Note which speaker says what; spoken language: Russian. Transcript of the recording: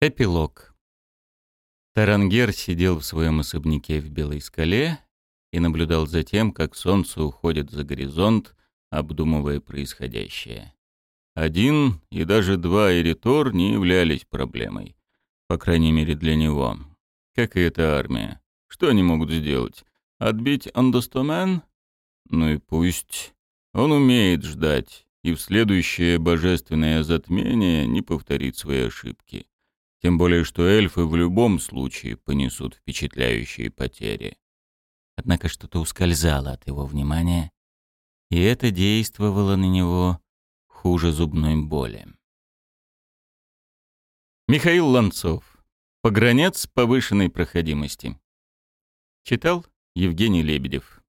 Speaker 1: Эпилог. Тарангер сидел в своем особняке в Белой скале и наблюдал за тем, как солнце уходит за горизонт, обдумывая происходящее. Один и даже два эритор не являлись проблемой. По крайней мере для него. Как и эта армия. Что они могут сделать? Отбить Андостомен? Ну и пусть. Он умеет ждать, и в следующее божественное затмение не повторит свои ошибки. Тем более, что эльфы в любом случае понесут впечатляющие потери. Однако что-то ускользало от его внимания, и это действовало на него хуже зубной боли. Михаил Ланцов. Погранец повышенной проходимости. Читал Евгений Лебедев.